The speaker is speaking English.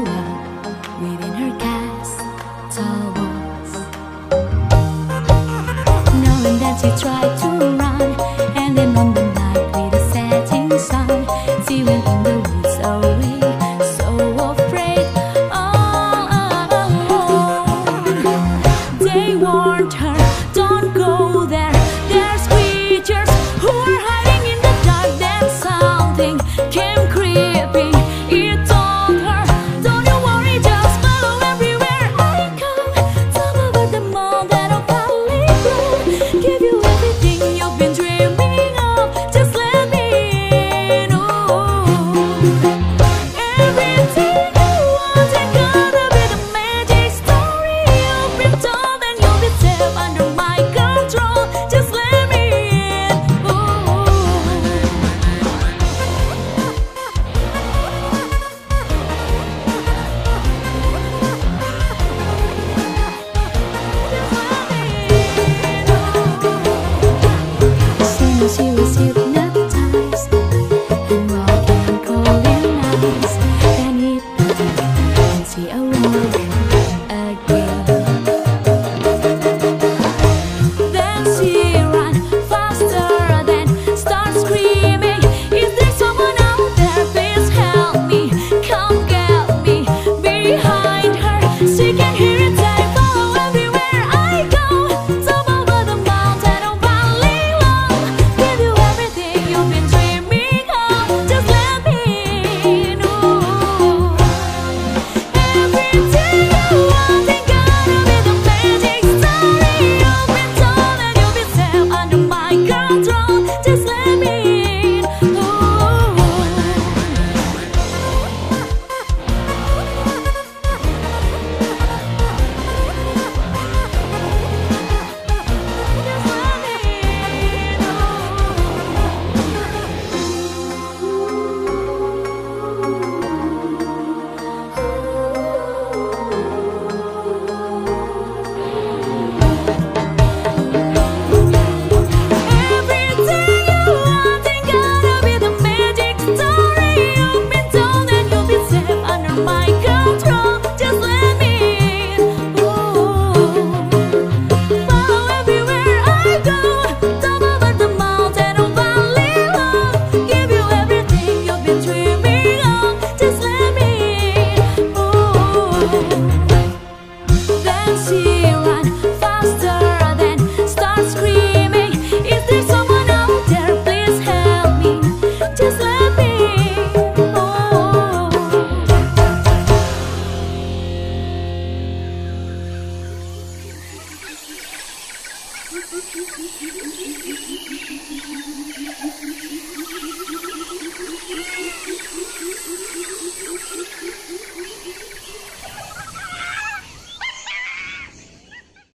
within her walls. Knowing that she tried to run, and then on the night with the setting sun, she went in the woods. So afraid, all alone. They warned her, don't go there. Thank you.